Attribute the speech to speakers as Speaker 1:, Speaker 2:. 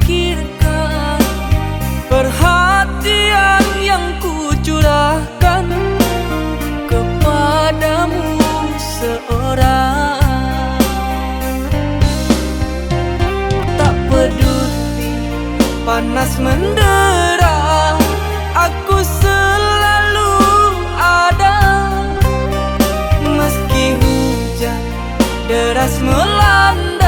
Speaker 1: pikirkan Perhatian yang ku curahkan Kepadamu seorang. Tak peduli panas mendera Aku selalu ada. Meski hujan deras melanda